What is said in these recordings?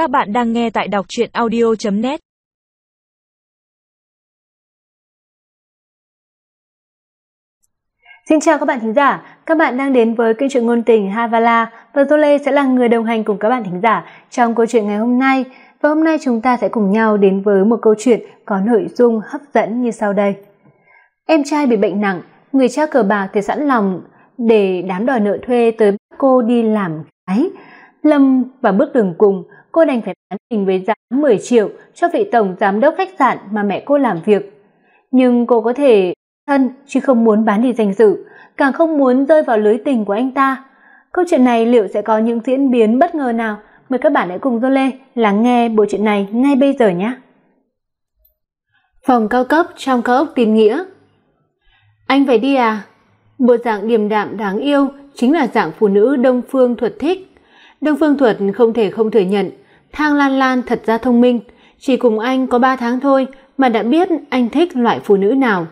Các bạn đang nghe tại đọc chuyện audio.net Xin chào các bạn thính giả, các bạn đang đến với kênh truyện ngôn tình Havala và Tô Lê sẽ là người đồng hành cùng các bạn thính giả trong câu chuyện ngày hôm nay. Và hôm nay chúng ta sẽ cùng nhau đến với một câu chuyện có nội dung hấp dẫn như sau đây. Em trai bị bệnh nặng, người cha cờ bạc thì sẵn lòng để đám đòi nợ thuê tới bắt cô đi làm gái. Lâm vào bước đường cùng, cô đành phải bán mình với giá 10 triệu cho vị tổng giám đốc khách sạn mà mẹ cô làm việc. Nhưng cô có thể thân chứ không muốn bán đi danh dự, càng không muốn rơi vào lưới tình của anh ta. Câu chuyện này liệu sẽ có những diễn biến bất ngờ nào? Mời các bạn hãy cùng Lê lắng nghe bộ truyện này ngay bây giờ nhé. Phòng cao cấp trong cao ốc Tín nghĩa. Anh phải đi à? Bộ dạng điềm đạm đáng yêu chính là dạng phụ nữ Đông Phương Thuật thích. Đông Phương Thuật không thể không thừa nhận, Thang Lan Lan thật ra thông minh, chỉ cùng anh có 3 tháng thôi mà đã biết anh thích loại phụ nữ nào.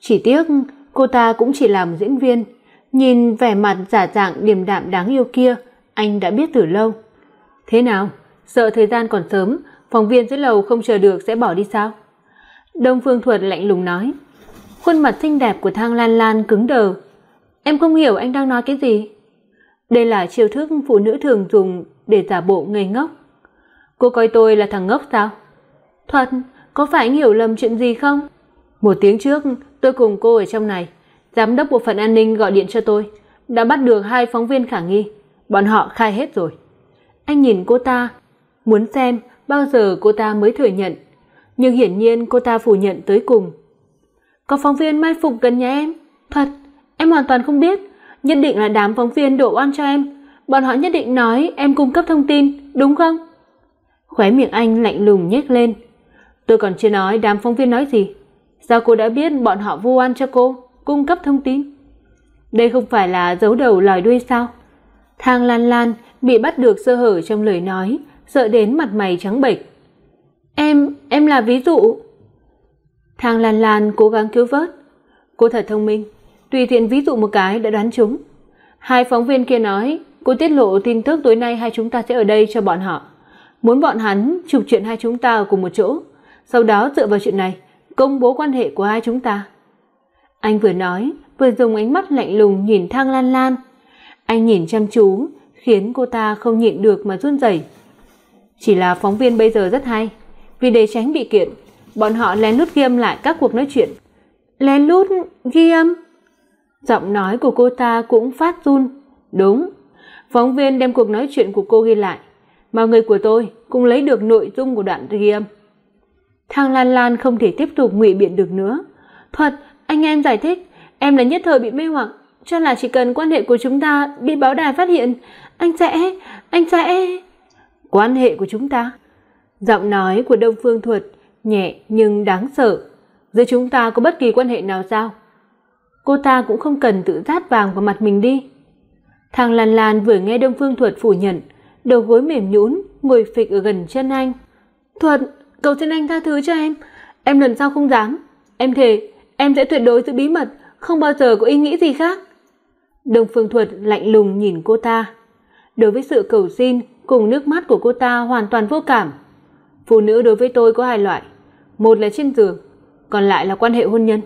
Chỉ tiếc cô ta cũng chỉ là một diễn viên, nhìn vẻ mặt giả dạng điềm đạm đáng yêu kia, anh đã biết từ lâu. Thế nào, sợ thời gian còn sớm, phóng viên dưới lầu không chờ được sẽ bỏ đi sao? Đông Phương Thuật lạnh lùng nói. Khuôn mặt xinh đẹp của Thang Lan Lan cứng đờ. Em không hiểu anh đang nói cái gì. Đây là chiêu thức phụ nữ thường dùng để giả bộ ngây ngốc. Cô coi tôi là thằng ngốc sao? Thuật, có phải anh hiểu lầm chuyện gì không? Một tiếng trước, tôi cùng cô ở trong này, giám đốc bộ phận an ninh gọi điện cho tôi, đã bắt được hai phóng viên khả nghi, bọn họ khai hết rồi. Anh nhìn cô ta, muốn xem bao giờ cô ta mới thừa nhận, nhưng hiển nhiên cô ta phủ nhận tới cùng. Có phóng viên mai phục gần nhà em? Thật, em hoàn toàn không biết, nhất định là đám phóng viên đổ oan cho em, bọn họ nhất định nói em cung cấp thông tin, đúng không? Khóe miệng anh lạnh lùng nhếch lên. Tôi còn chưa nói đám phóng viên nói gì. Sao cô đã biết bọn họ vu oan cho cô, cung cấp thông tin? Đây không phải là giấu đầu lòi đuôi sao? Thang Lan Lan bị bắt được sơ hở trong lời nói, sợ đến mặt mày trắng bệch. "Em, em là ví dụ." Thang Lan Lan cố gắng cứu vớt. Cô thật thông minh, tùy tiện ví dụ một cái đã đoán trúng. Hai phóng viên kia nói, cô tiết lộ tin tức tối nay hai chúng ta sẽ ở đây cho bọn họ. Muốn bọn hắn chụp chuyện hai chúng ta ở cùng một chỗ, sau đó dựa vào chuyện này công bố quan hệ của hai chúng ta. Anh vừa nói, vừa dùng ánh mắt lạnh lùng nhìn Thang Lan Lan. Anh nhìn chăm chú, khiến cô ta không nhịn được mà run rẩy. Chỉ là phóng viên bây giờ rất hay, vì để tránh bị kiện, bọn họ lén lút ghi âm lại các cuộc nói chuyện. Lén lút ghi âm? Giọng nói của cô ta cũng phát run. Đúng, phóng viên đem cuộc nói chuyện của cô ghi lại, mà người của tôi cũng lấy được nội dung của đoạn ghi âm. Thang Lan Lan không thể tiếp tục ngụy biện được nữa. "Thuật, anh em giải thích, em là nhất thời bị mê hoặc, cho là chỉ cần quan hệ của chúng ta bị báo đài phát hiện, anh sẽ, anh sẽ..." "Quan hệ của chúng ta?" Giọng nói của Đông Phương Thuật nhẹ nhưng đáng sợ. "Giữa chúng ta có bất kỳ quan hệ nào sao?" Cô ta cũng không cần tự rát vàng vào mặt mình đi. Thang Lan Lan vừa nghe Đông Phương Thuật phủ nhận, đầu gối mềm nhũn, ngồi phịch ở gần chân anh. "Thuật, cầu xin anh tha thứ cho em, em lần sau không dám, em thề em sẽ tuyệt đối giữ bí mật, không bao giờ có ý nghĩ gì khác." Đông Phương Thuật lạnh lùng nhìn cô ta. Đối với sự cầu xin cùng nước mắt của cô ta hoàn toàn vô cảm. Phụ nữ đối với tôi có hai loại, một là trên giường, còn lại là quan hệ hôn nhân.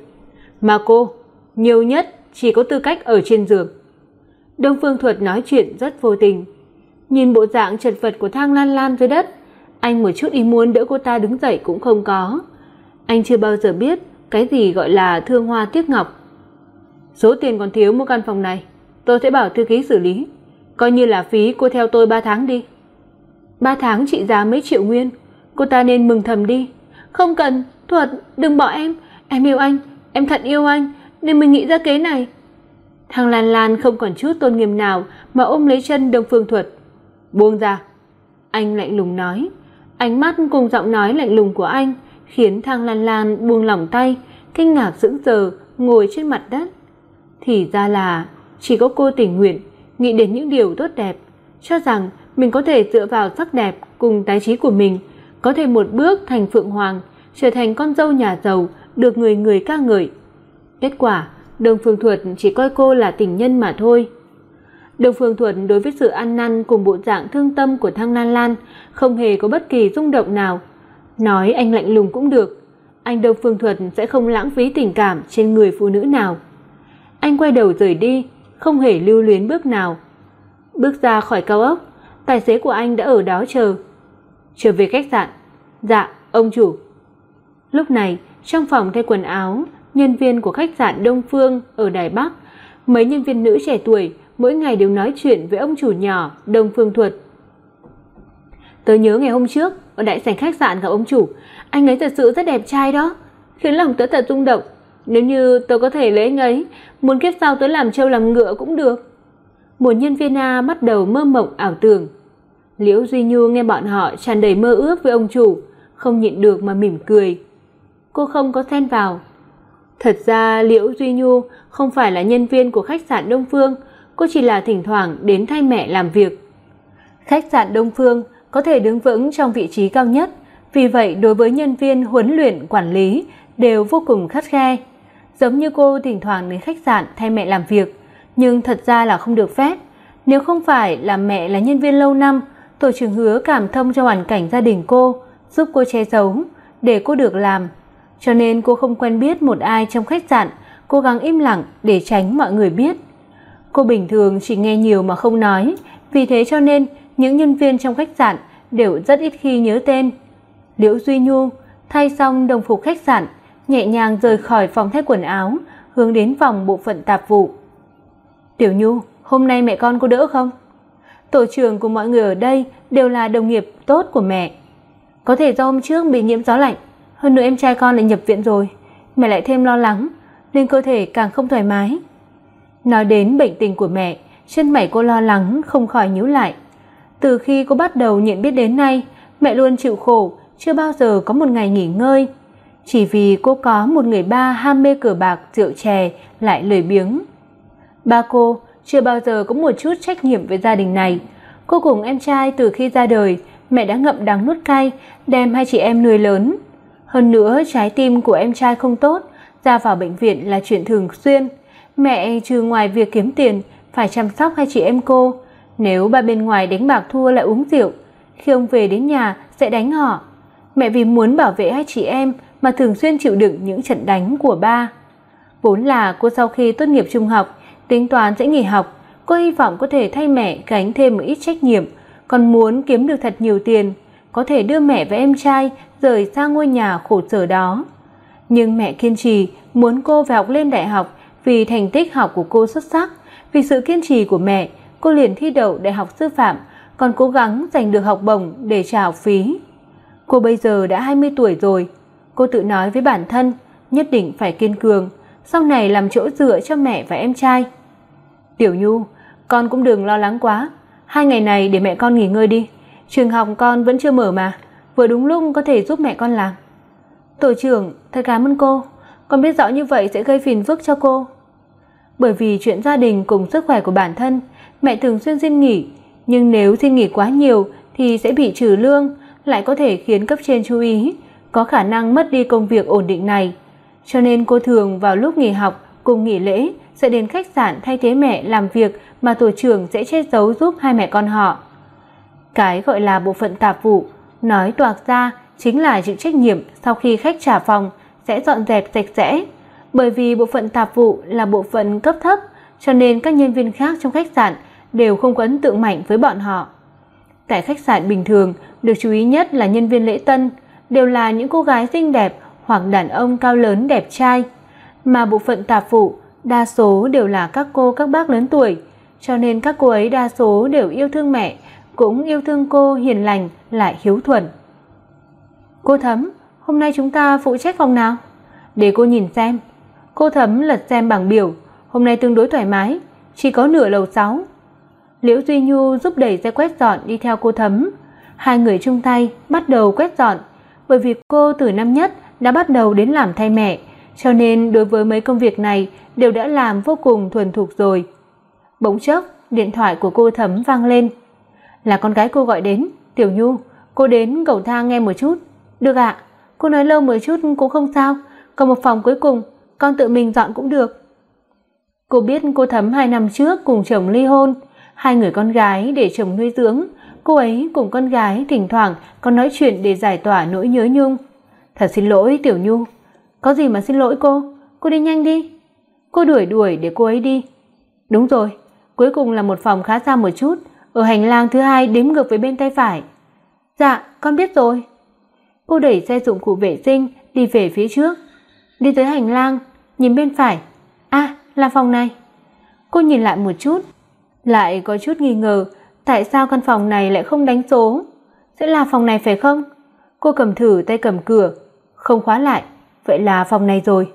Mà cô, nhiều nhất chỉ có tư cách ở trên giường. Đông Phương Thuật nói chuyện rất vô tình. Nhìn bộ dạng chật vật của Thang Lan Lan dưới đất, anh một chút ý muốn đỡ cô ta đứng dậy cũng không có. Anh chưa bao giờ biết cái gì gọi là thương hoa tiếc ngọc. Số tiền còn thiếu mua căn phòng này, tôi sẽ bảo thư ký xử lý, coi như là phí cô theo tôi 3 tháng đi. 3 tháng trị giá mấy triệu nguyên, cô ta nên mừng thầm đi. Không cần, Thuật, đừng bỏ em, em yêu anh, em thật yêu anh, nên mình nghĩ ra kế này. Thằng Lan Lan không còn chút tôn nghiêm nào mà ôm lấy chân Đông Phương Thuật. Buông ra. Anh lạnh lùng nói, Ánh mắt cùng giọng nói lạnh lùng của anh khiến Thang Lan Lan buông lỏng tay, kinh ngạc sững sờ ngồi trên mặt đất. Thì ra là chỉ có cô tình nguyện nghĩ đến những điều tốt đẹp, cho rằng mình có thể dựa vào sắc đẹp cùng tài trí của mình, có thể một bước thành phượng hoàng, trở thành con dâu nhà giàu, được người người ca ngợi. Kết quả, Đường Phương Thuật chỉ coi cô là tình nhân mà thôi. Đông Phương Thuận đối với sự ăn năn cùng bộ dạng thương tâm của Thăng Lan Lan không hề có bất kỳ rung động nào. Nói anh lạnh lùng cũng được, anh Đông Phương Thuận sẽ không lãng phí tình cảm trên người phụ nữ nào. Anh quay đầu rời đi, không hề lưu luyến bước nào. Bước ra khỏi cao ốc, tài xế của anh đã ở đó chờ. Trở về khách sạn. Dạ, ông chủ. Lúc này, trong phòng thay quần áo, nhân viên của khách sạn Đông Phương ở Đài Bắc, mấy nhân viên nữ trẻ tuổi mỗi ngày đều nói chuyện với ông chủ nhỏ Đông Phương Thuật. Tớ nhớ ngày hôm trước ở đại sảnh khách sạn gặp ông chủ, anh ấy thật sự rất đẹp trai đó, khiến lòng tớ thật rung động. Nếu như tớ có thể lấy anh ấy, muốn kiếp sau tớ làm trâu làm ngựa cũng được. Một nhân viên A bắt đầu mơ mộng ảo tưởng. Liễu Duy Nhu nghe bọn họ tràn đầy mơ ước với ông chủ, không nhịn được mà mỉm cười. Cô không có xen vào. Thật ra Liễu Duy Nhu không phải là nhân viên của khách sạn Đông Phương, cô chỉ là thỉnh thoảng đến thay mẹ làm việc. Khách sạn Đông Phương có thể đứng vững trong vị trí cao nhất, vì vậy đối với nhân viên huấn luyện quản lý đều vô cùng khắt khe. Giống như cô thỉnh thoảng đến khách sạn thay mẹ làm việc, nhưng thật ra là không được phép. Nếu không phải là mẹ là nhân viên lâu năm, tổ trưởng hứa cảm thông cho hoàn cảnh gia đình cô, giúp cô che giấu để cô được làm. Cho nên cô không quen biết một ai trong khách sạn, cố gắng im lặng để tránh mọi người biết. Cô bình thường chỉ nghe nhiều mà không nói, vì thế cho nên những nhân viên trong khách sạn đều rất ít khi nhớ tên. Liễu Duy Nhu thay xong đồng phục khách sạn, nhẹ nhàng rời khỏi phòng thay quần áo, hướng đến phòng bộ phận tạp vụ. "Tiểu Nhu, hôm nay mẹ con có đỡ không?" Tổ trưởng của mọi người ở đây đều là đồng nghiệp tốt của mẹ. Có thể do hôm trước bị nhiễm gió lạnh, hơn nữa em trai con lại nhập viện rồi, mẹ lại thêm lo lắng, nên cơ thể càng không thoải mái. Nói đến bệnh tình của mẹ, chân mày cô lo lắng không khỏi nhíu lại. Từ khi cô bắt đầu nhận biết đến nay, mẹ luôn chịu khổ, chưa bao giờ có một ngày nghỉ ngơi. Chỉ vì cô có một người ba ham mê cờ bạc, rượu chè lại lười biếng. Ba cô chưa bao giờ có một chút trách nhiệm với gia đình này. Cô cùng em trai từ khi ra đời, mẹ đã ngậm đắng nuốt cay, đem hai chị em nuôi lớn. Hơn nữa, trái tim của em trai không tốt, ra vào bệnh viện là chuyện thường xuyên. Mẹ trừ ngoài việc kiếm tiền, phải chăm sóc hai chị em cô. Nếu ba bên ngoài đánh bạc thua lại uống rượu, khi ông về đến nhà sẽ đánh họ. Mẹ vì muốn bảo vệ hai chị em mà thường xuyên chịu đựng những trận đánh của ba. Vốn là cô sau khi tốt nghiệp trung học, tính toán sẽ nghỉ học, cô hy vọng có thể thay mẹ gánh thêm một ít trách nhiệm, còn muốn kiếm được thật nhiều tiền, có thể đưa mẹ và em trai rời xa ngôi nhà khổ sở đó. Nhưng mẹ kiên trì muốn cô phải học lên đại học vì thành tích học của cô xuất sắc, vì sự kiên trì của mẹ, cô liền thi đậu đại học sư phạm, còn cố gắng giành được học bổng để trả học phí. Cô bây giờ đã 20 tuổi rồi, cô tự nói với bản thân nhất định phải kiên cường, sau này làm chỗ dựa cho mẹ và em trai. Tiểu Nhu, con cũng đừng lo lắng quá, hai ngày này để mẹ con nghỉ ngơi đi, trường học con vẫn chưa mở mà, vừa đúng lúc có thể giúp mẹ con làm. Tổ trưởng, thật cảm ơn cô, con biết rõ như vậy sẽ gây phiền phức cho cô. Bởi vì chuyện gia đình cùng sức khỏe của bản thân, mẹ thường xuyên xin nghỉ, nhưng nếu xin nghỉ quá nhiều thì sẽ bị trừ lương, lại có thể khiến cấp trên chú ý, có khả năng mất đi công việc ổn định này. Cho nên cô thường vào lúc nghỉ học cùng nghỉ lễ sẽ đến khách sạn thay thế mẹ làm việc mà tổ trưởng sẽ che giấu giúp hai mẹ con họ. Cái gọi là bộ phận tạp vụ, nói toạc ra chính là chịu trách nhiệm sau khi khách trả phòng sẽ dọn dẹp sạch sẽ. Bởi vì bộ phận tạp vụ là bộ phận cấp thấp, cho nên các nhân viên khác trong khách sạn đều không có ấn tượng mạnh với bọn họ. Tại khách sạn bình thường, được chú ý nhất là nhân viên lễ tân, đều là những cô gái xinh đẹp hoặc đàn ông cao lớn đẹp trai, mà bộ phận tạp vụ đa số đều là các cô các bác lớn tuổi, cho nên các cô ấy đa số đều yêu thương mẹ, cũng yêu thương cô hiền lành lại hiếu thuận. Cô Thấm, hôm nay chúng ta phụ trách phòng nào? Để cô nhìn xem. Cô Thấm lật xem bảng biểu, hôm nay tương đối thoải mái, chỉ có nửa lầu 6. Liễu Duy Nhu giúp đẩy xe quét dọn đi theo cô Thấm. Hai người chung tay bắt đầu quét dọn, bởi vì cô từ năm nhất đã bắt đầu đến làm thay mẹ, cho nên đối với mấy công việc này đều đã làm vô cùng thuần thục rồi. Bỗng chốc, điện thoại của cô Thấm vang lên. Là con gái cô gọi đến, "Tiểu Nhu, cô đến cầu thang nghe một chút." "Được ạ." Cô nói lâu một chút cũng không sao, còn một phòng cuối cùng, con tự mình dọn cũng được. Cô biết cô Thấm hai năm trước cùng chồng ly hôn, hai người con gái để chồng nuôi dưỡng, cô ấy cùng con gái thỉnh thoảng còn nói chuyện để giải tỏa nỗi nhớ nhung. Thật xin lỗi Tiểu Nhu. Có gì mà xin lỗi cô, cô đi nhanh đi. Cô đuổi đuổi để cô ấy đi. Đúng rồi, cuối cùng là một phòng khá xa một chút, ở hành lang thứ hai đếm ngược với bên tay phải. Dạ, con biết rồi. Cô đẩy xe dụng cụ vệ sinh đi về phía trước, đi tới hành lang, nhìn bên phải. À, là phòng này. Cô nhìn lại một chút, lại có chút nghi ngờ, tại sao căn phòng này lại không đánh số? Sẽ là phòng này phải không? Cô cầm thử tay cầm cửa, không khóa lại, vậy là phòng này rồi.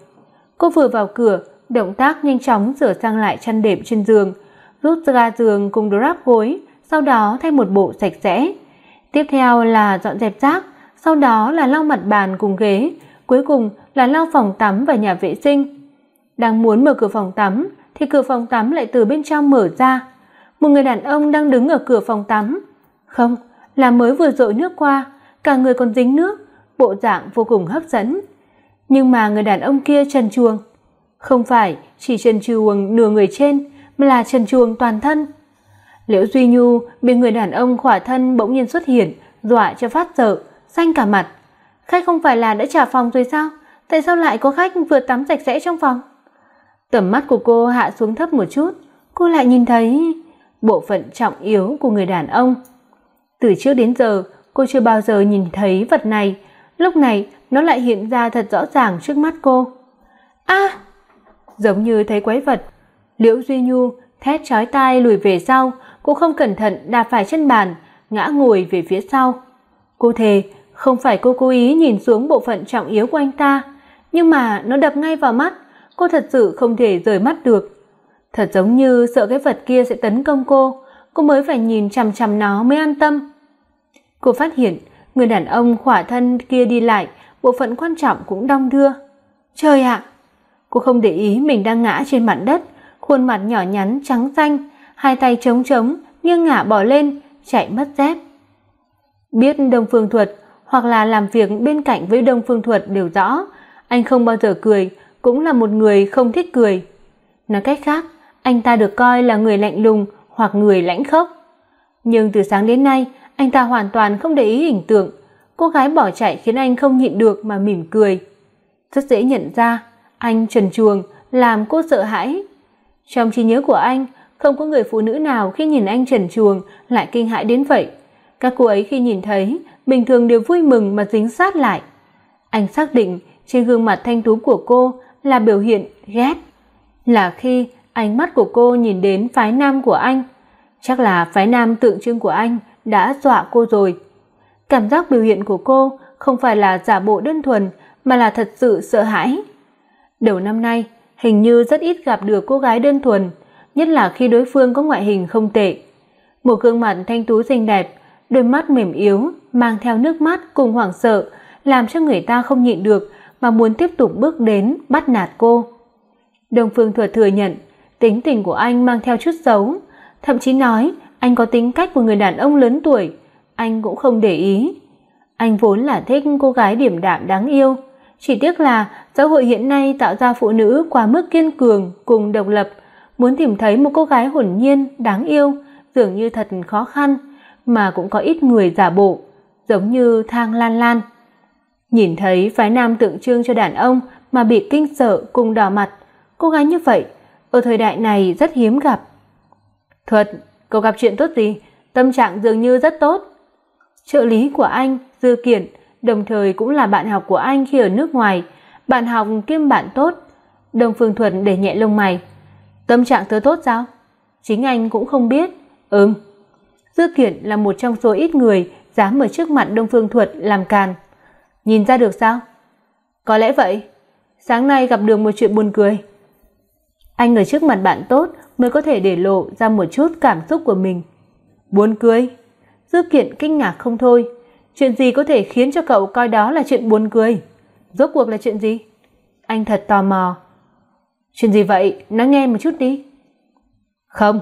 Cô vừa vào cửa, động tác nhanh chóng sửa sang lại chăn đệm trên giường, rút ra giường cùng drap gối, sau đó thay một bộ sạch sẽ. Tiếp theo là dọn dẹp rác, sau đó là lau mặt bàn cùng ghế, cuối cùng là lau phòng tắm và nhà vệ sinh. Đang muốn mở cửa phòng tắm thì cửa phòng tắm lại từ bên trong mở ra. Một người đàn ông đang đứng ở cửa phòng tắm. Không, là mới vừa dội nước qua, cả người còn dính nước, bộ dạng vô cùng hấp dẫn. Nhưng mà người đàn ông kia trần truồng, không phải chỉ trần truồng nửa người trên, mà là trần truồng toàn thân. Liễu Duy Nhu bị người đàn ông khỏa thân bỗng nhiên xuất hiện, dọa cho phát sợ, xanh cả mặt. Khách không phải là đã trả phòng rồi sao? Tại sao lại có khách vừa tắm sạch sẽ trong phòng? Tầm mắt của cô hạ xuống thấp một chút, cô lại nhìn thấy bộ phận trọng yếu của người đàn ông. Từ trước đến giờ, cô chưa bao giờ nhìn thấy vật này, lúc này nó lại hiện ra thật rõ ràng trước mắt cô. A! giống như thấy quái vật. Liễu Duy Nhu thét chói tai lùi về sau, cô không cẩn thận đạp phải chân bàn, ngã ngồi về phía sau. Cô thề, không phải cô cố ý nhìn xuống bộ phận trọng yếu của anh ta, nhưng mà nó đập ngay vào mắt, cô thật sự không thể rời mắt được. Thật giống như sợ cái vật kia sẽ tấn công cô, cô mới phải nhìn chằm chằm nó mới an tâm. Cô phát hiện, người đàn ông khỏa thân kia đi lại, bộ phận quan trọng cũng đong đưa. Trời ạ! Cô không để ý mình đang ngã trên mặt đất, khuôn mặt nhỏ nhắn trắng xanh, hai tay trống trống, nghiêng ngả bỏ lên, chạy mất dép. Biết Đông Phương Thuật hoặc là làm việc bên cạnh với Đông Phương Thuật đều rõ, anh không bao giờ cười, cũng là một người không thích cười. Nói cách khác, anh ta được coi là người lạnh lùng hoặc người lãnh khốc. Nhưng từ sáng đến nay, anh ta hoàn toàn không để ý hình tượng, cô gái bỏ chạy khiến anh không nhịn được mà mỉm cười. Rất dễ nhận ra, anh trần truồng làm cô sợ hãi. Trong trí nhớ của anh, không có người phụ nữ nào khi nhìn anh trần truồng lại kinh hãi đến vậy. Các cô ấy khi nhìn thấy, bình thường đều vui mừng mà dính sát lại. Anh xác định trên gương mặt thanh tú của cô là biểu hiện ghét, là khi ánh mắt của cô nhìn đến phái nam của anh, chắc là phái nam tượng trưng của anh đã dọa cô rồi. Cảm giác biểu hiện của cô không phải là giả bộ đơn thuần mà là thật sự sợ hãi. Đầu năm nay, hình như rất ít gặp được cô gái đơn thuần, nhất là khi đối phương có ngoại hình không tệ. Một gương mặt thanh tú xinh đẹp, đôi mắt mềm yếu, mang theo nước mắt cùng hoảng sợ, làm cho người ta không nhịn được mà muốn tiếp tục bước đến bắt nạt cô. Đông Phương Thuật thừa nhận, tính tình của anh mang theo chút xấu, thậm chí nói anh có tính cách của người đàn ông lớn tuổi, anh cũng không để ý. Anh vốn là thích cô gái điểm đạm đáng yêu, chỉ tiếc là xã hội hiện nay tạo ra phụ nữ quá mức kiên cường cùng độc lập, muốn tìm thấy một cô gái hồn nhiên, đáng yêu dường như thật khó khăn, mà cũng có ít người giả bộ, giống như Thang Lan Lan. Nhìn thấy phái nam tượng trưng cho đàn ông mà bị kinh sợ cùng đỏ mặt, cô gái như vậy ở thời đại này rất hiếm gặp. Thuật, cậu gặp chuyện tốt gì? Tâm trạng dường như rất tốt. Trợ lý của anh, Dư Kiển, đồng thời cũng là bạn học của anh khi ở nước ngoài, bạn học kiêm bạn tốt. Đông Phương Thuần để nhẹ lông mày. Tâm trạng tớ tốt sao? Chính anh cũng không biết. Ừm. Dư Kiển là một trong số ít người dám ở trước mặt Đông Phương Thuật làm càn. Nhìn ra được sao? Có lẽ vậy. Sáng nay gặp được một chuyện buồn cười. Anh ở trước mặt bạn tốt mới có thể để lộ ra một chút cảm xúc của mình. Buồn cười? Dư Kiện kinh ngạc không thôi. Chuyện gì có thể khiến cho cậu coi đó là chuyện buồn cười? Rốt cuộc là chuyện gì? Anh thật tò mò. Chuyện gì vậy? Nói nghe một chút đi. Không.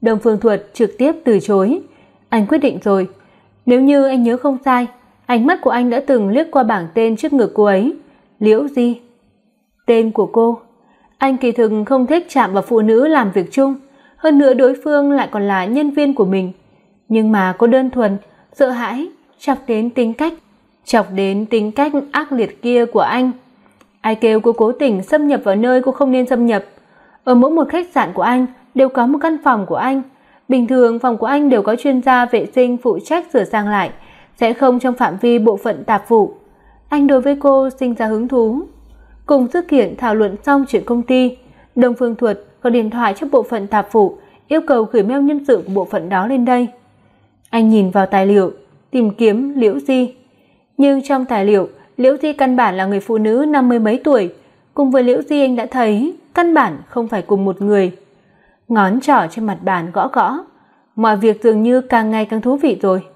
Đông Phương Thuật trực tiếp từ chối. Anh quyết định rồi. Nếu như anh nhớ không sai, ánh mắt của anh đã từng liếc qua bảng tên trước ngực cô ấy. Liễu Di. Tên của cô. Anh kỳ thực không thích chạm vào phụ nữ làm việc chung. hơn nữa đối phương lại còn là nhân viên của mình. Nhưng mà cô đơn thuần, sợ hãi, chọc đến tính cách, chọc đến tính cách ác liệt kia của anh. Ai kêu cô cố tình xâm nhập vào nơi cô không nên xâm nhập. Ở mỗi một khách sạn của anh đều có một căn phòng của anh. Bình thường phòng của anh đều có chuyên gia vệ sinh phụ trách sửa sang lại, sẽ không trong phạm vi bộ phận tạp vụ. Anh đối với cô sinh ra hứng thú. Cùng sự kiện thảo luận xong chuyện công ty, Đông Phương Thuật gọi điện thoại cho bộ phận tạp vụ, yêu cầu gửi mail nhân sự của bộ phận đó lên đây. Anh nhìn vào tài liệu, tìm kiếm Liễu Di. Nhưng trong tài liệu, Liễu Di căn bản là người phụ nữ năm mươi mấy tuổi, cùng với Liễu Di anh đã thấy căn bản không phải cùng một người. Ngón trỏ trên mặt bàn gõ gõ, mọi việc dường như càng ngày càng thú vị rồi.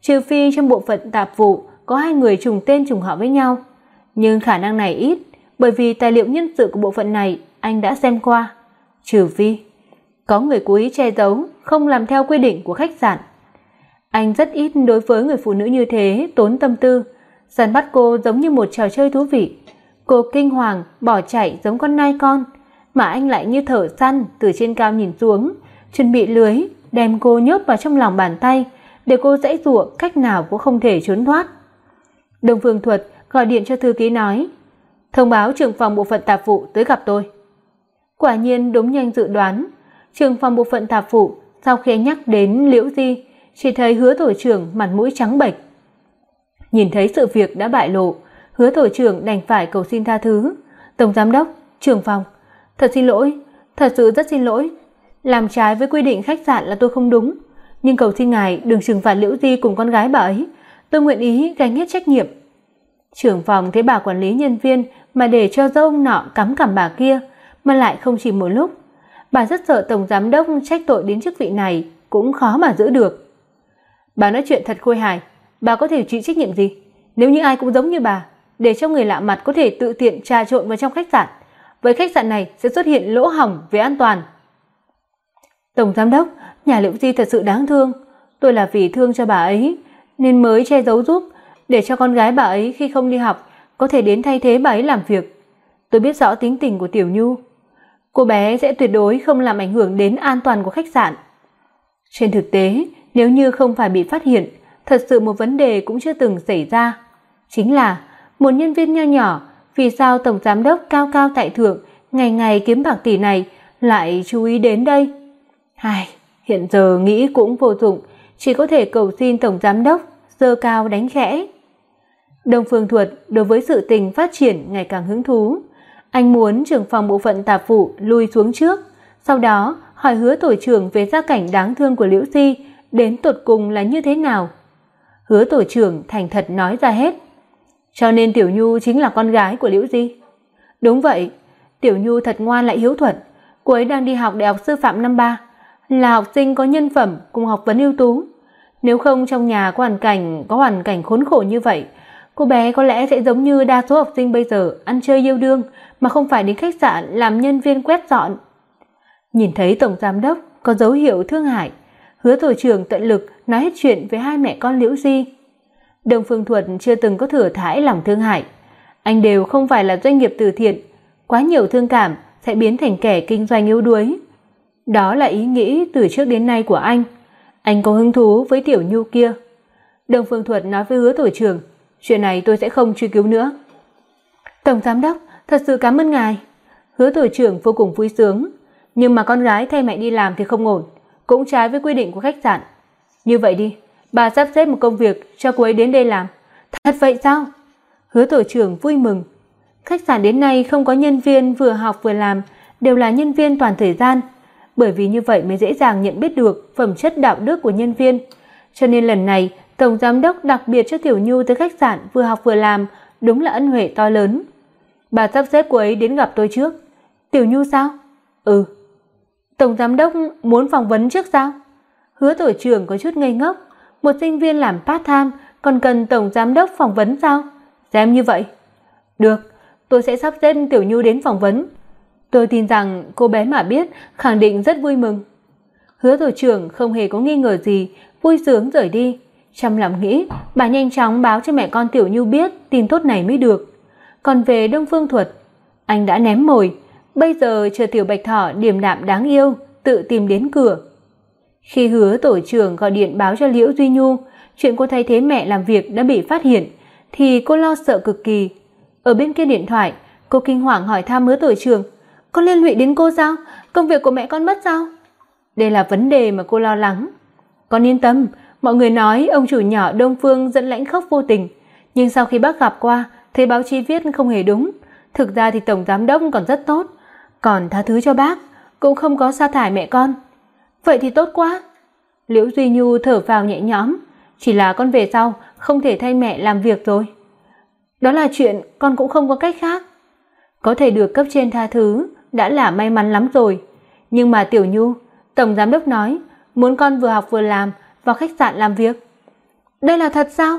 Trừ phi trong bộ phận tạp vụ có hai người trùng tên trùng họ với nhau, nhưng khả năng này ít, bởi vì tài liệu nhân sự của bộ phận này anh đã xem qua. Trừ phi có người cố ý che giấu, không làm theo quy định của khách sạn. Anh rất ít đối với người phụ nữ như thế tốn tâm tư, săn bắt cô giống như một trò chơi thú vị. Cô kinh hoàng bỏ chạy giống con nai con, mà anh lại như thở săn từ trên cao nhìn xuống, chuẩn bị lưới đem cô nhốt vào trong lòng bàn tay, để cô dãy dụa cách nào cũng không thể trốn thoát. Đông Phương Thuật gọi điện cho thư ký nói, thông báo trưởng phòng bộ phận tạp vụ tới gặp tôi. Quả nhiên đúng nhanh dự đoán, trưởng phòng bộ phận tạp vụ sau khi nhắc đến Liễu Di, chỉ thấy Hứa tổ trưởng mặt mũi trắng bệch. Nhìn thấy sự việc đã bại lộ, Hứa tổ trưởng đành phải cầu xin tha thứ. "Tổng giám đốc, trưởng phòng, thật xin lỗi, thật sự rất xin lỗi. Làm trái với quy định khách sạn là tôi không đúng, nhưng cầu xin ngài đừng trừng phạt Liễu Di cùng con gái bà ấy, tôi nguyện ý gánh hết trách nhiệm." Trưởng phòng thấy bà quản lý nhân viên mà để cho dâu ông nọ cắm cằm bà kia, mà lại không chỉ một lúc. Bà rất sợ tổng giám đốc trách tội đến chức vị này cũng khó mà giữ được. Bà nói chuyện thật khôi hài, bà có thể chịu trách nhiệm gì? Nếu như ai cũng giống như bà, để cho người lạ mặt có thể tự tiện trà trộn vào trong khách sạn, với khách sạn này sẽ xuất hiện lỗ hỏng về an toàn. Tổng giám đốc, nhà Liễu Di thật sự đáng thương, tôi là vì thương cho bà ấy nên mới che giấu giúp để cho con gái bà ấy khi không đi học có thể đến thay thế bà ấy làm việc. Tôi biết rõ tính tình của Tiểu Nhu, cô bé sẽ tuyệt đối không làm ảnh hưởng đến an toàn của khách sạn. Trên thực tế, nếu như không phải bị phát hiện, thật sự một vấn đề cũng chưa từng xảy ra, chính là một nhân viên nho nhỏ, vì sao tổng giám đốc cao cao tại thượng, ngày ngày kiếm bạc tỷ này lại chú ý đến đây? Hai, hiện giờ nghĩ cũng vô dụng, chỉ có thể cầu xin tổng giám đốc giơ cao đánh khẽ. Đông Phương Thuật đối với sự tình phát triển ngày càng hứng thú, anh muốn trưởng phòng bộ phận tạp vụ lui xuống trước, sau đó hỏi hứa tổ trưởng về gia cảnh đáng thương của Liễu Di đến tột cùng là như thế nào. Hứa tổ trưởng thành thật nói ra hết. Cho nên Tiểu Nhu chính là con gái của Liễu Di. Đúng vậy, Tiểu Nhu thật ngoan lại hiếu thuận, cô ấy đang đi học đại học sư phạm năm ba, là học sinh có nhân phẩm cùng học vấn ưu tú. Nếu không trong nhà có hoàn cảnh có hoàn cảnh khốn khổ như vậy, cô bé có lẽ sẽ giống như đa số học sinh bây giờ ăn chơi yêu đương mà không phải đến khách sạn làm nhân viên quét dọn. Nhìn thấy tổng giám đốc có dấu hiệu thương hại, Hứa tổ trưởng tận lực nói hết chuyện với hai mẹ con Liễu Di. Đồng Phương Thuật chưa từng có thừa thãi lòng thương hại, anh đều không phải là doanh nghiệp từ thiện, quá nhiều thương cảm sẽ biến thành kẻ kinh doanh yếu đuối. Đó là ý nghĩ từ trước đến nay của anh. Anh có hứng thú với tiểu Nhu kia. Đồng Phương Thuật nói với Hứa tổ trưởng, chuyện này tôi sẽ không truy cứu nữa. Tổng giám đốc, thật sự cảm ơn ngài. Hứa tổ trưởng vô cùng vui sướng, nhưng mà con gái thay mẹ đi làm thì không ổn, cũng trái với quy định của khách sạn. Như vậy đi, bà sắp xếp một công việc cho cô ấy đến đây làm. Thật vậy sao? Hứa tổ trưởng vui mừng. Khách sạn đến nay không có nhân viên vừa học vừa làm, đều là nhân viên toàn thời gian, bởi vì như vậy mới dễ dàng nhận biết được phẩm chất đạo đức của nhân viên. Cho nên lần này, tổng giám đốc đặc biệt cho Tiểu Nhu tới khách sạn vừa học vừa làm, đúng là ân huệ to lớn. Bà sắp xếp cô ấy đến gặp tôi trước. Tiểu Nhu sao? Ừ. Tổng giám đốc muốn phỏng vấn trước sao? Hứa tổ trưởng có chút ngây ngốc, một sinh viên làm part-time còn cần tổng giám đốc phỏng vấn sao? Xem như vậy. Được, tôi sẽ sắp xếp Tiểu Nhu đến phỏng vấn. Tôi tin rằng cô bé mà biết khẳng định rất vui mừng. Hứa tổ trưởng không hề có nghi ngờ gì, vui sướng rời đi. Trong lòng nghĩ, bà nhanh chóng báo cho mẹ con Tiểu Nhu biết tin tốt này mới được. Còn về Đông Phương Thuật, anh đã ném mồi, bây giờ chờ Tiểu Bạch Thỏ điềm đạm đáng yêu, tự tìm đến cửa. Khi hứa tổ trưởng gọi điện báo cho Liễu Duy Nhu, chuyện cô thay thế mẹ làm việc đã bị phát hiện, thì cô lo sợ cực kỳ. Ở bên kia điện thoại, cô kinh hoàng hỏi thăm hứa tổ trưởng, "Con liên lụy đến cô sao? Công việc của mẹ con mất sao?" Đây là vấn đề mà cô lo lắng. Con yên tâm, mọi người nói ông chủ nhỏ Đông Phương dẫn lãnh khốc vô tình, nhưng sau khi bác gặp qua, thấy báo chí viết không hề đúng, thực ra thì tổng giám đốc còn rất tốt, còn tha thứ cho bác, cũng không có sa thải mẹ con. Vậy thì tốt quá. Liễu Duy Nhu thở vào nhẹ nhõm, chỉ là con về sau không thể thay mẹ làm việc rồi. Đó là chuyện con cũng không có cách khác. Có thể được cấp trên tha thứ đã là may mắn lắm rồi, nhưng mà Tiểu Nhu, tổng giám đốc nói muốn con vừa học vừa làm vào khách sạn làm việc. Đây là thật sao?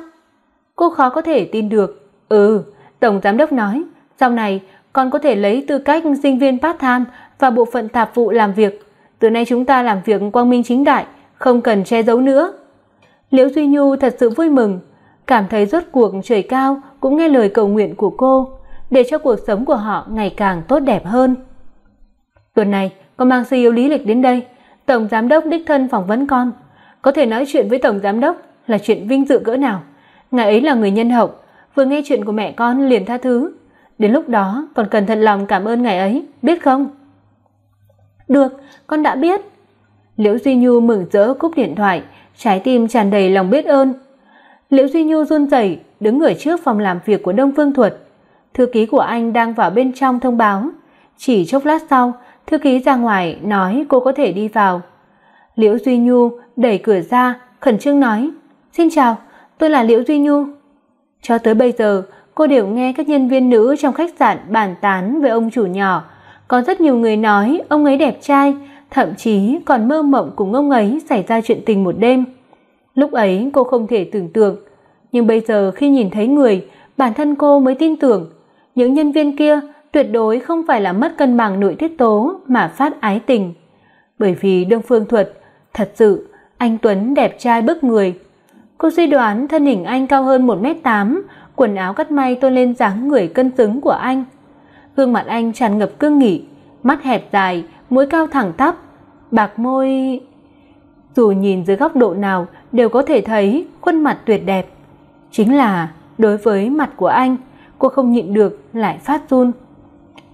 Cô khó có thể tin được. Ừ, tổng giám đốc nói, sau này con có thể lấy tư cách sinh viên part-time và bộ phận tạp vụ làm việc. Từ nay chúng ta làm việc quang minh chính đại, không cần che giấu nữa. Liễu Duy Nhu thật sự vui mừng, cảm thấy rốt cuộc trời cao cũng nghe lời cầu nguyện của cô, để cho cuộc sống của họ ngày càng tốt đẹp hơn. Tuần này, con mang CEO Lý Lịch đến đây, tổng giám đốc đích thân phỏng vấn con, có thể nói chuyện với tổng giám đốc là chuyện vinh dự cỡ nào. Ngài ấy là người nhân hậu, vừa nghe chuyện của mẹ con liền tha thứ, đến lúc đó còn cần thật lòng cảm ơn ngài ấy, biết không? Được, con đã biết. Liễu Duy Nhu mừng rỡ cúp điện thoại, trái tim tràn đầy lòng biết ơn. Liễu Duy Nhu run rẩy đứng ở trước phòng làm việc của Đông Phương Thuật. Thư ký của anh đang vào bên trong thông báo, chỉ chốc lát sau, thư ký ra ngoài nói cô có thể đi vào. Liễu Duy Nhu đẩy cửa ra, khẩn trương nói: "Xin chào, tôi là Liễu Duy Nhu." Cho tới bây giờ, cô đều nghe các nhân viên nữ trong khách sạn bàn tán về ông chủ nhỏ, có rất nhiều người nói ông ấy đẹp trai, thậm chí còn mơ mộng cùng ông ấy xảy ra chuyện tình một đêm. Lúc ấy cô không thể tưởng tượng, nhưng bây giờ khi nhìn thấy người, bản thân cô mới tin tưởng, những nhân viên kia tuyệt đối không phải là mất cân bằng nội tiết tố mà phát ái tình. Bởi vì Đông Phương Thuật, thật sự anh Tuấn đẹp trai bức người. Cô suy đoán thân hình anh cao hơn 1m8, quần áo cắt may tôn lên dáng người cân xứng của anh. Gương mặt anh tràn ngập cương nghị, mắt hẹp dài, mũi cao thẳng tắp, bạc môi dù nhìn dưới góc độ nào đều có thể thấy khuôn mặt tuyệt đẹp. Chính là đối với mặt của anh, cô không nhịn được lại phát run.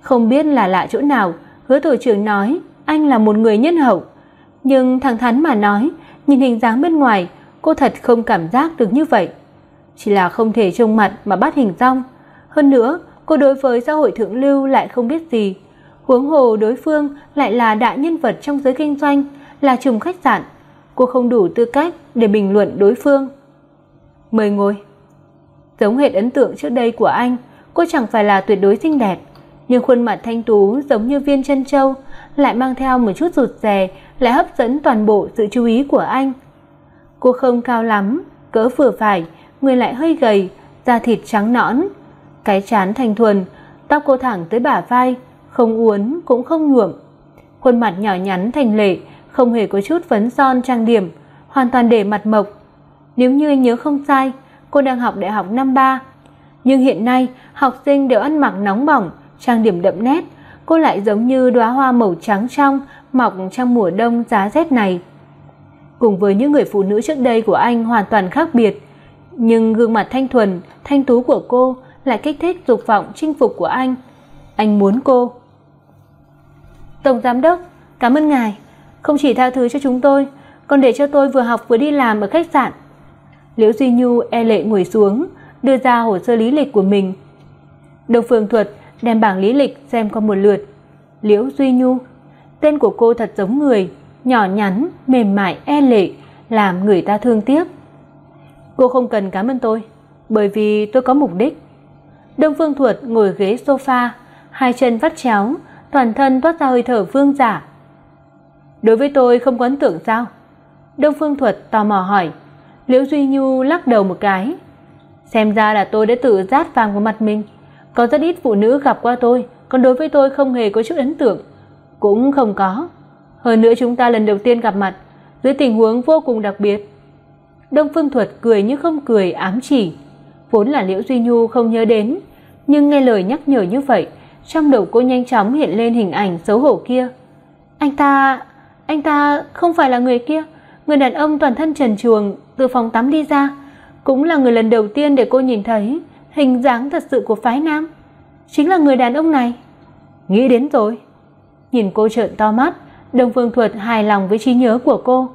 Không biết là lạ chỗ nào, Hứa tổ trưởng nói anh là một người nhân hậu, nhưng thẳng thắn mà nói, nhìn hình dáng bên ngoài, cô thật không cảm giác được như vậy. Chỉ là không thể trông mặt mà bắt hình dong, hơn nữa, cô đối với xã hội thượng lưu lại không biết gì, huống hồ đối phương lại là đại nhân vật trong giới kinh doanh, là trùm khách sạn, cô không đủ tư cách để bình luận đối phương. Mời ngồi. Giống hệt ấn tượng trước đây của anh, cô chẳng phải là tuyệt đối xinh đẹp, nhưng khuôn mặt thanh tú giống như viên chân châu, lại mang theo một chút rụt rè, lại hấp dẫn toàn bộ sự chú ý của anh. Cô không cao lắm, cỡ vừa phải, người lại hơi gầy, da thịt trắng nõn, cái trán thanh thuần, tóc cô thẳng tới bả vai, không uốn cũng không nhuộm. Khuôn mặt nhỏ nhắn thành lệ, không hề có chút phấn son trang điểm, hoàn toàn để mặt mộc. Nếu như anh nhớ không sai, cô đang học đại học năm ba, nhưng hiện nay học sinh đều ăn mặc nóng bỏng, trang điểm đậm nét, cô lại giống như đóa hoa màu trắng trong mọc trong mùa đông giá rét này. Cùng với những người phụ nữ trước đây của anh hoàn toàn khác biệt, nhưng gương mặt thanh thuần, thanh tú của cô lại kích thích dục vọng chinh phục của anh. Anh muốn cô. Tổng giám đốc, cảm ơn ngài, không chỉ tha thứ cho chúng tôi, còn để cho tôi vừa học vừa đi làm ở khách sạn. Liễu Duy Nhu e lệ ngồi xuống, đưa ra hồ sơ lý lịch của mình. đồng Phương Thuật đem bảng lý lịch xem qua một lượt. Liễu Duy Nhu, tên của cô thật giống người, nhỏ nhắn, mềm mại e lệ, làm người ta thương tiếc. Cô không cần cảm ơn tôi, bởi vì tôi có mục đích. Đông Phương Thuật ngồi ghế sofa, hai chân vắt chéo, toàn thân toát ra hơi thở vương giả. Đối với tôi không có ấn tượng sao? Đông Phương Thuật tò mò hỏi. Liễu Duy Nhu lắc đầu một cái. Xem ra là tôi đã tự rát vàng vào mặt mình. Có rất ít phụ nữ gặp qua tôi, còn đối với tôi không hề có chút ấn tượng. Cũng không có. Hơn nữa chúng ta lần đầu tiên gặp mặt, dưới tình huống vô cùng đặc biệt. Đông Phương Thuật cười như không cười ám chỉ. Vốn là Liễu Duy Nhu không nhớ đến, nhưng nghe lời nhắc nhở như vậy, trong đầu cô nhanh chóng hiện lên hình ảnh xấu hổ kia. Anh ta, anh ta không phải là người kia, người đàn ông toàn thân trần truồng từ phòng tắm đi ra, cũng là người lần đầu tiên để cô nhìn thấy hình dáng thật sự của phái nam. Chính là người đàn ông này. Nghĩ đến rồi. Nhìn cô trợn to mắt, Đông Phương Thuật hài lòng với trí nhớ của cô.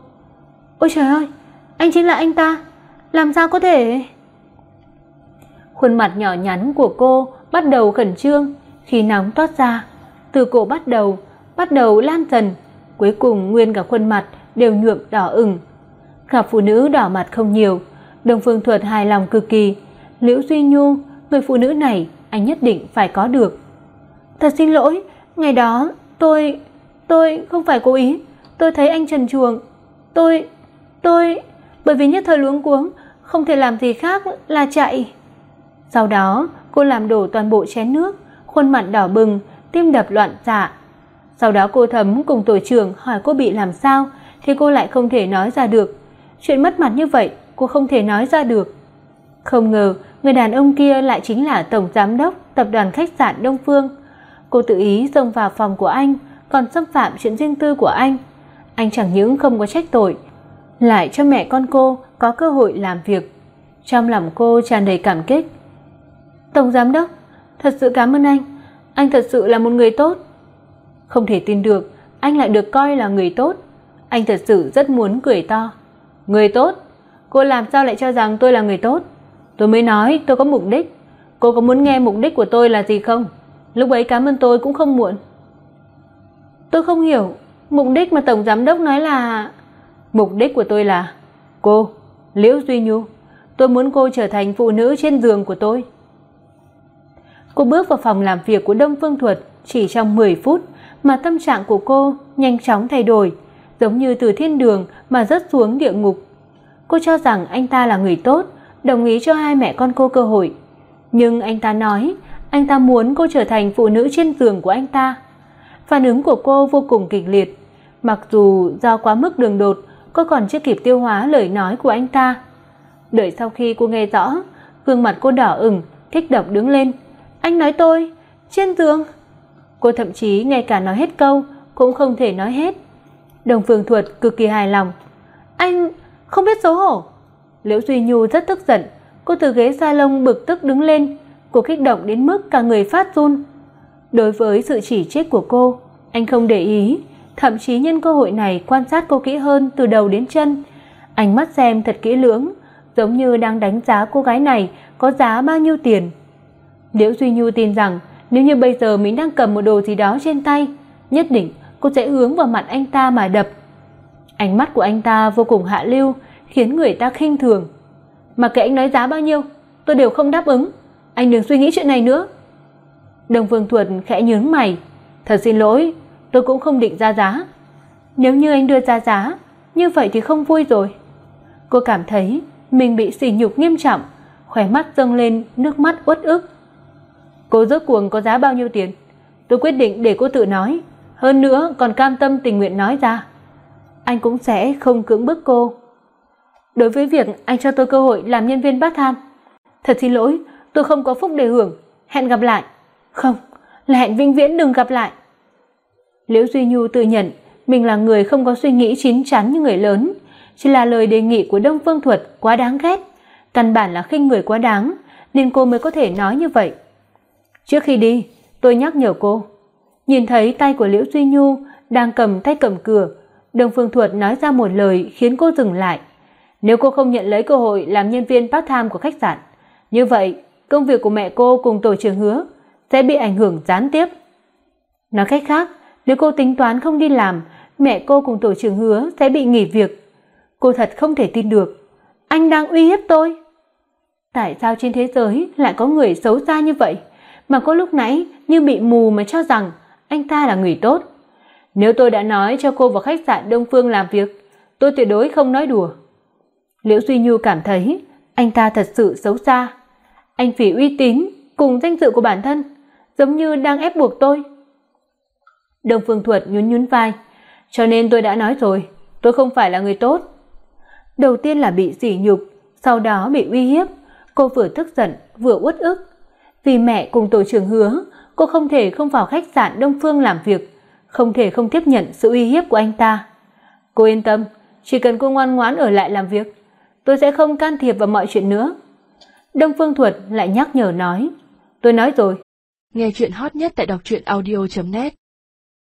Ôi trời ơi, anh chính là anh ta, làm sao có thể? Khuôn mặt nhỏ nhắn của cô bắt đầu khẩn trương, khi nóng toát ra, từ cổ bắt đầu, bắt đầu lan dần, cuối cùng nguyên cả khuôn mặt đều nhuộm đỏ ửng. Gặp phụ nữ đỏ mặt không nhiều, Đông Phương Thuật hài lòng cực kỳ, Liễu Duy Nhu, người phụ nữ này anh nhất định phải có được. Thật xin lỗi, ngày đó tôi tôi không phải cố ý, tôi thấy anh trần truồng, tôi tôi bởi vì nhất thời luống cuống, không thể làm gì khác là chạy. Sau đó, cô làm đổ toàn bộ chén nước, khuôn mặt đỏ bừng, tim đập loạn xạ. Sau đó cô thấm cùng tổ trưởng hỏi cô bị làm sao thì cô lại không thể nói ra được. Chuyện mất mặt như vậy, cô không thể nói ra được. Không ngờ, người đàn ông kia lại chính là tổng giám đốc tập đoàn khách sạn Đông Phương. Cô tự ý xông vào phòng của anh, còn xâm phạm chuyện riêng tư của anh. Anh chẳng những không có trách tội, lại cho mẹ con cô có cơ hội làm việc. Trong lòng cô tràn đầy cảm kích. "Tổng giám đốc, thật sự cảm ơn anh, anh thật sự là một người tốt." Không thể tin được, anh lại được coi là người tốt. Anh thật sự rất muốn cười to. "Người tốt? Cô làm sao lại cho rằng tôi là người tốt? Tôi mới nói tôi có mục đích. Cô có muốn nghe mục đích của tôi là gì không? Lúc ấy cảm ơn tôi cũng không muộn." Tôi không hiểu, mục đích mà tổng giám đốc nói là Mục đích của tôi là cô, Liễu Duy Nhu, tôi muốn cô trở thành phụ nữ trên giường của tôi. Cô bước vào phòng làm việc của Đông Phương Thuật chỉ trong 10 phút mà tâm trạng của cô nhanh chóng thay đổi, giống như từ thiên đường mà rớt xuống địa ngục. Cô cho rằng anh ta là người tốt, đồng ý cho hai mẹ con cô cơ hội, nhưng anh ta nói, anh ta muốn cô trở thành phụ nữ trên giường của anh ta. Phản ứng của cô vô cùng kịch liệt, mặc dù do quá mức đường đột cô còn chưa kịp tiêu hóa lời nói của anh ta. Đợi sau khi cô nghe rõ, gương mặt cô đỏ ửng, kích động đứng lên. "Anh nói tôi, trên giường?" Cô thậm chí ngay cả nói hết câu cũng không thể nói hết. Đồng Phương Thuật cực kỳ hài lòng. "Anh không biết xấu hổ." Liễu Duy Nhu rất tức giận, cô từ ghế salon bực tức đứng lên, cô kích động đến mức cả người phát run. Đối với sự chỉ trích của cô, anh không để ý, thậm chí nhân cơ hội này quan sát cô kỹ hơn từ đầu đến chân. Ánh mắt xem thật kỹ lưỡng, giống như đang đánh giá cô gái này có giá bao nhiêu tiền. Liễu Duy Nhu tin rằng nếu như bây giờ mình đang cầm một đồ gì đó trên tay, nhất định cô sẽ hướng vào mặt anh ta mà đập. Ánh mắt của anh ta vô cùng hạ lưu, khiến người ta khinh thường. Mà kệ anh nói giá bao nhiêu, tôi đều không đáp ứng. Anh đừng suy nghĩ chuyện này nữa. Đồng Vương Thuật khẽ nhướng mày, "Thật xin lỗi, tôi cũng không định ra giá. Nếu như anh đưa ra giá, như vậy thì không vui rồi." Cô cảm thấy mình bị sỉ nhục nghiêm trọng, khóe mắt dâng lên nước mắt uất ức. "Cô rốt cuộc có giá bao nhiêu tiền?" Tôi quyết định để cô tự nói, hơn nữa còn cam tâm tình nguyện nói ra. Anh cũng sẽ không cưỡng bức cô. Đối với việc anh cho tôi cơ hội làm nhân viên part-time, thật xin lỗi, tôi không có phúc để hưởng, hẹn gặp lại. Không, là hẹn vĩnh viễn đừng gặp lại. Liễu Duy Nhu tự nhận mình là người không có suy nghĩ chín chắn như người lớn, chỉ là lời đề nghị của Đông Phương Thuật quá đáng ghét, căn bản là khinh người quá đáng, nên cô mới có thể nói như vậy. Trước khi đi, tôi nhắc nhở cô. Nhìn thấy tay của Liễu Duy Nhu đang cầm tay cầm cửa, Đông Phương Thuật nói ra một lời khiến cô dừng lại. Nếu cô không nhận lấy cơ hội làm nhân viên part-time của khách sạn, như vậy công việc của mẹ cô cùng tổ trưởng hứa sẽ bị ảnh hưởng gián tiếp. Nói cách khác, nếu cô tính toán không đi làm, mẹ cô cùng tổ trưởng hứa sẽ bị nghỉ việc. Cô thật không thể tin được, anh đang uy hiếp tôi. Tại sao trên thế giới lại có người xấu xa như vậy, mà cô lúc nãy như bị mù mà cho rằng anh ta là người tốt. Nếu tôi đã nói cho cô vào khách sạn Đông Phương làm việc, tôi tuyệt đối không nói đùa. Liễu Duy Nhu cảm thấy anh ta thật sự xấu xa. Anh vì uy tín cùng danh dự của bản thân giống như đang ép buộc tôi. Đông Phương Thuật nhún nhún vai, cho nên tôi đã nói rồi, tôi không phải là người tốt. Đầu tiên là bị sỉ nhục, sau đó bị uy hiếp, cô vừa tức giận vừa uất ức. Vì mẹ cùng tổ trưởng hứa, cô không thể không vào khách sạn Đông Phương làm việc, không thể không tiếp nhận sự uy hiếp của anh ta. Cô yên tâm, chỉ cần cô ngoan ngoãn ở lại làm việc, tôi sẽ không can thiệp vào mọi chuyện nữa. Đông Phương Thuật lại nhắc nhở nói, tôi nói rồi. Nghe chuyện hot nhất tại đọc truyện audio.net